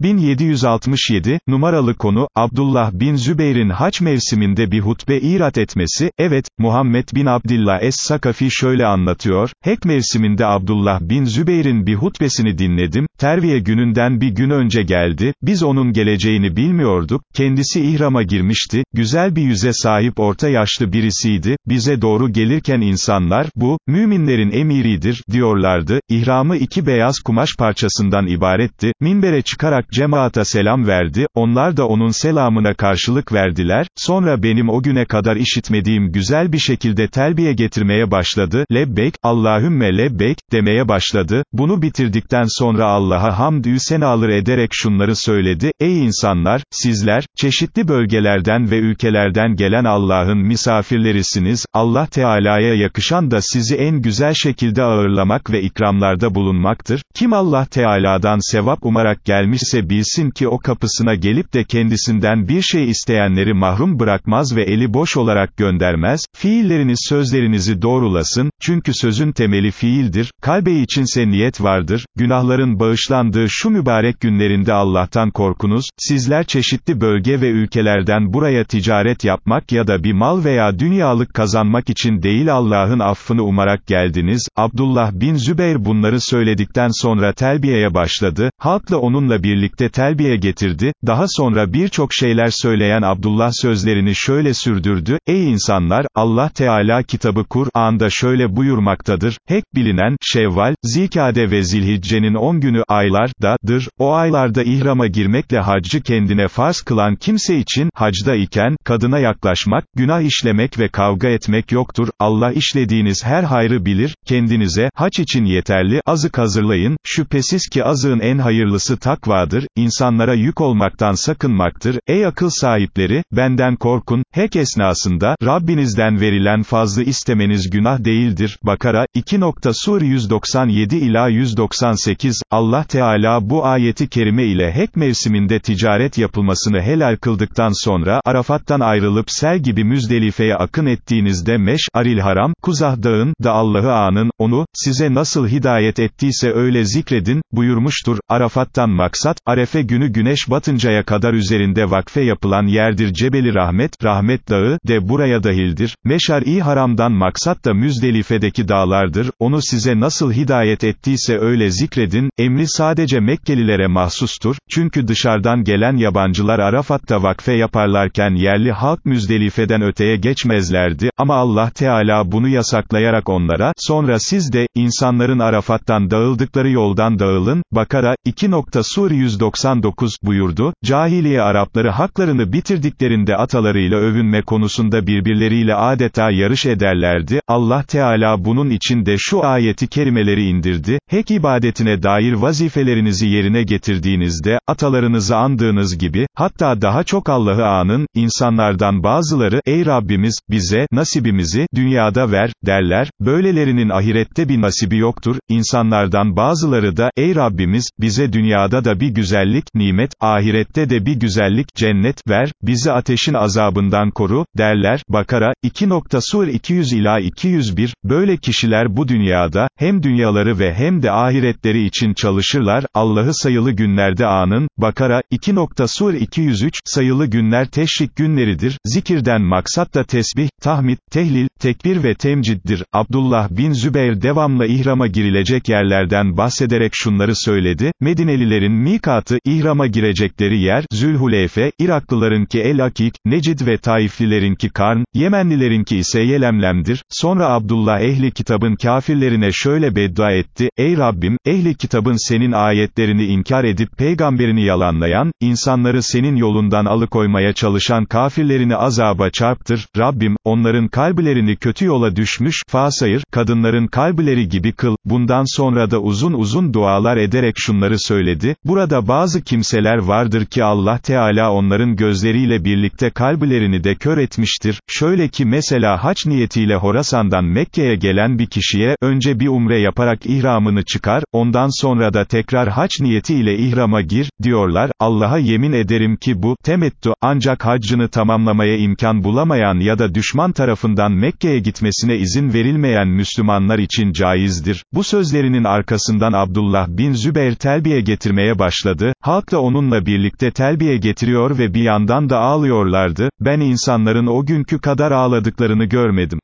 1767, numaralı konu, Abdullah bin Zübeyir'in haç mevsiminde bir hutbe irat etmesi, evet, Muhammed bin Abdillah Es-Sakafi şöyle anlatıyor, Hek mevsiminde Abdullah bin Zübeyir'in bir hutbesini dinledim, terviye gününden bir gün önce geldi, biz onun geleceğini bilmiyorduk, kendisi ihrama girmişti, güzel bir yüze sahip orta yaşlı birisiydi, bize doğru gelirken insanlar, bu, müminlerin emiridir, diyorlardı, ihramı iki beyaz kumaş parçasından ibaretti, minbere çıkarak cemaata selam verdi, onlar da onun selamına karşılık verdiler, sonra benim o güne kadar işitmediğim güzel bir şekilde telbiye getirmeye başladı, lebbek, Allahümme lebbek, demeye başladı, bunu bitirdikten sonra Allah'a hamdü senalar ederek şunları söyledi, ey insanlar, sizler, çeşitli bölgelerden ve ülkelerden gelen Allah'ın misafirlerisiniz, Allah Teala'ya yakışan da sizi en güzel şekilde ağırlamak ve ikramlarda bulunmaktır, kim Allah Teala'dan sevap umarak gelmişse bilsin ki o kapısına gelip de kendisinden bir şey isteyenleri mahrum bırakmaz ve eli boş olarak göndermez, fiilleriniz sözlerinizi doğrulasın, çünkü sözün temeli fiildir, kalbe içinse niyet vardır, günahların bağışlandığı şu mübarek günlerinde Allah'tan korkunuz, sizler çeşitli bölge ve ülkelerden buraya ticaret yapmak ya da bir mal veya dünyalık kazanmak için değil Allah'ın affını umarak geldiniz, Abdullah bin Zübeyr bunları söyledikten sonra telbiyeye başladı, halkla onunla birlikte telbiye getirdi, daha sonra birçok şeyler söyleyen Abdullah sözlerini şöyle sürdürdü, ey insanlar, Allah Teala kitabı Kur'an'da şöyle buyurmaktadır, hek bilinen, Şevval, Zilkade ve Zilhicce'nin 10 günü aylar dadır, o aylarda ihrama girmekle haccı kendine farz kılan kimse için, hacda iken, kadına yaklaşmak, günah işlemek ve kavga etmek yoktur, Allah işlediğiniz her hayrı bilir, kendinize, haç için yeterli, azık hazırlayın, şüphesiz ki azığın en hayırlısı takvadır, insanlara yük olmaktan sakınmaktır, ey akıl sahipleri, benden korkun, hek esnasında, Rabbinizden verilen fazlı istemeniz günah değildir, Bakara, 2. Sur 197 ila 198, Allah Teala bu ayeti kerime ile hek mevsiminde ticaret yapılmasını helal kıldıktan sonra, Arafat'tan ayrılıp sel gibi Müzdelife'ye akın ettiğinizde Meş, Aril Haram, Kuzah Dağın, da Allah'ı anın, onu, size nasıl hidayet ettiyse öyle zikredin, buyurmuştur, Arafat'tan maksat, Arefe günü güneş batıncaya kadar üzerinde vakfe yapılan yerdir Cebeli Rahmet, Rahmet Dağı, de buraya dahildir, Meşar-i Haram'dan maksat da Müzdelife'deki dağlardır, onu size nasıl hidayet ettiyse öyle zikredin, emri sadece Mekkelilere mahsustur, çünkü dışarıdan gelen yabancılar Arafat'ta vakfe yaparlarken yerli halk Müzdelife'den öteye geçmezlerdi, ama Allah Teala bunu yasaklayarak onlara, sonra siz de, insanların Arafat'tan dağıldıkları yoldan dağılın, Bakara, 2. Sur 199 buyurdu, cahiliye Arapları haklarını bitirdiklerinde atalarıyla övünme konusunda birbirleriyle adeta yarış ederlerdi, Allah Teala bunun için de şu ayeti kerimeleri indirdi, hek ibadetine dair vazifelerinizi yerine getirdiğinizde, atalarınızı andığınız gibi, hatta daha çok Allah'ı anın, insanlardan bazıları, ey Rabbimiz, bize, nasibimizi, dünyada ver, derler, böylelerinin ahirette bir nasibi yoktur, insanlardan bazıları da, ey Rabbimiz, bize dünyada da bir güzellik, nimet, ahirette de bir güzellik, cennet, ver, bizi ateşin azabından koru, derler, Bakara, 2. Sur 200 ila 201, böyle kişiler bu dünyada, hem dünyaları ve hem de ahiretleri için çalışırlar, Allah'ı sayılı günlerde anın, Bakara, 2. Sur 203, sayılı günler teşrik günleridir, zikirden maksat da tesbih, tahmid, tehlil, tekbir ve temciddir, Abdullah bin Zübeyr devamlı ihrama girilecek yerlerden bahsederek şunları söyledi, Medinelilerin mikatı, ihrama girecekleri yer, Zülhuleyfe, Iraklılarınki El-Akik, Necid ve Taiflilerinki Karn, Yemenlilerinki ise Yelemlem'dir, sonra Abdullah ehli kitabın kafirlerine şöyle beddua etti, ey Rabbim, ehli kitabın senin ayetlerini inkar edip peygamberini yalanlayan, insanları senin yolundan alıkoymaya çalışan kafirlerini azaba çarptır, Rabbim, onların kalbilerini kötü yola düşmüş, fasayır, kadınların kalbileri gibi kıl, bundan sonra da uzun uzun dualar ederek şunları söyledi, burada bazı kimseler vardır ki Allah Teala onların gözleriyle birlikte kalbilerini de kör etmiştir, şöyle ki mesela haç niyetiyle Horasan'dan Mekke'ye gelen bir kişiye, önce bir umre yaparak ihramını çıkar, ondan sonra da tekrar haç niyetiyle ihrama gir, diyorlar, Allah'a yemin ederim ki bu, temettü, ancak haccını tamamlamaya imkan bulamayan ya da düşman tarafından Mekke'ye gitmesine izin verilmeyen Müslümanlar için caizdir. Bu sözlerinin arkasından Abdullah bin Zübeyr telbiye getirmeye başladı. halk da onunla birlikte telbiye getiriyor ve bir yandan da ağlıyorlardı, ben insanların o günkü kadar ağladıklarını görmedim.